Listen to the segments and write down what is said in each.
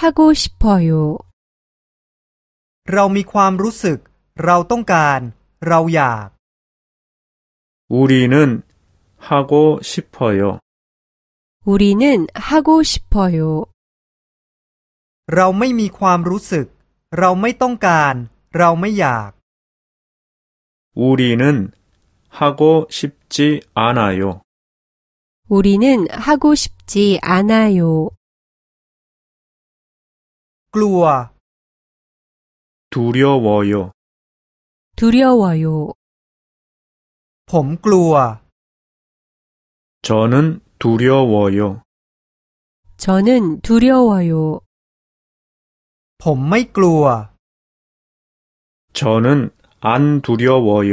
하고 싶어요. เรามีความรู้สึก เราต้องการ เราอยาก 우리는 하고 싶어요. 우리는 하고 싶어요. เราไม่มีความรู้สึก เราไม่ต้องการ เราไม่อยาก 우리는 하고 싶지 않아요. 우리는 하고 싶지 않아요. กลัว 두려워요. 두려워요. ผมกลัว 저는 두려워요. 저는 두려워요. ผมไม่กลัว 저는 안 두려워요.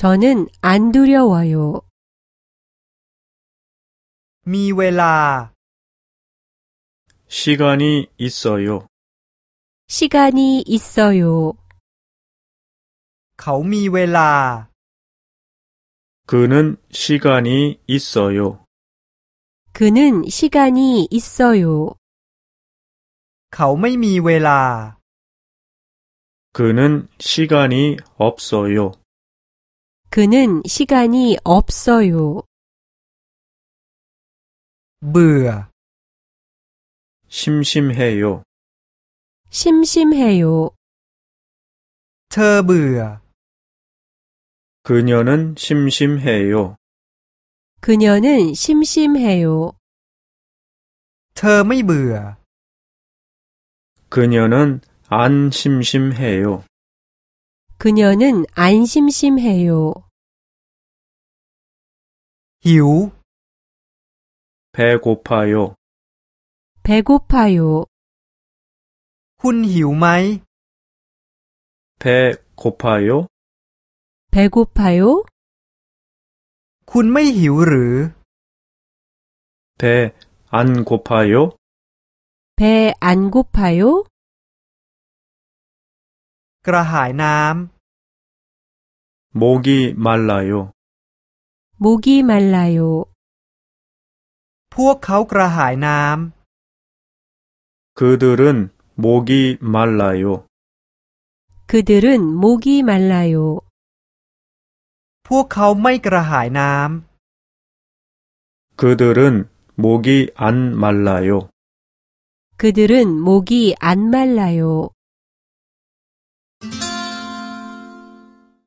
저는 안 두려워요. มีเวลา 시간이 있어요. 시간이 있어요. เขามีเวลา 그는 시간이 있어요. 그는 시간이 있어요. เขาไม่มีเวลา 그는 시간이 없어요. 그는 시간이 없어요. เบื่อ 심심해요. 심심해요. เธอเบื่อ 그녀는 심심해요. 그녀는 심심해요. เธอไม่เบื่อ 그녀는 안 심심해요. 그녀는 안 심심해요. หิว 배고파요. 배고파요. คุณหิวไหม 배고파요? 배고파요? คุณไม่หิวหรือ 배 안 고파요? 배 안 고파요? กระหายน้ำ 목이 말라요. 목이 말라요. พวกเขากระหายน้ำ 그들은 목이 말라요. 그들은 목이 말라요. พวกเขาไม่กระหายน้ำ 그들은 목이 안 말라요. 그들은 목이 안 말라요.